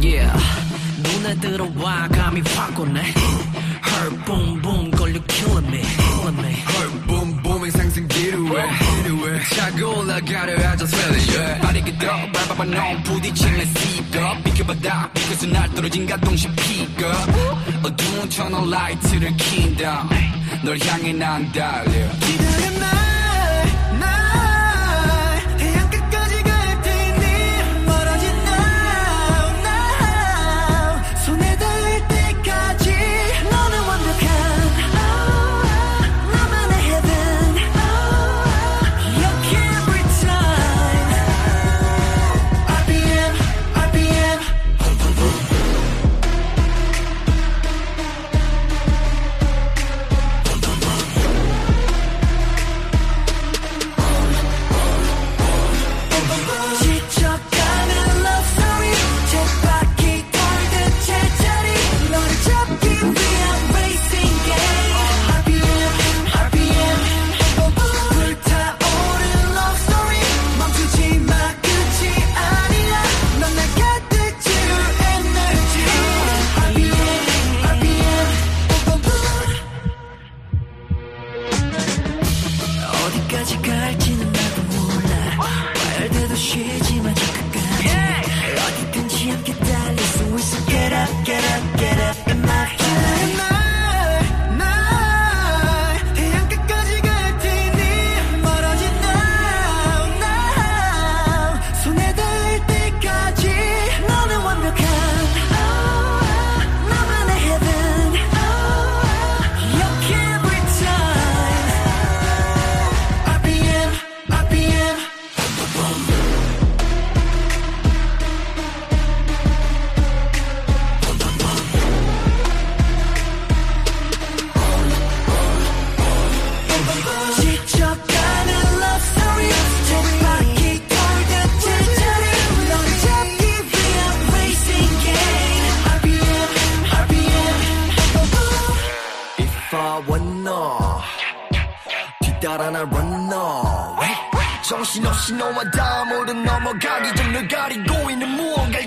Yeah 눈에 들어와 감이 확 오네 Her boom boom girl you killing me killing me Her boom booming 상승 기류에 차고 올라가려 I just feel it yeah 빠르게 더 밟아봐 넌 부딪히면 speed 비켜봐다 비켜서 날 떨어진 가동시 pick up 어두운 천원 라이트를 킨다 널 향해 난 달려 기다려 RPM 어디까지 갈 따라 날 run away 정신없이 너와 다음으로 넘어가기 전 널 가리고 있는 무언가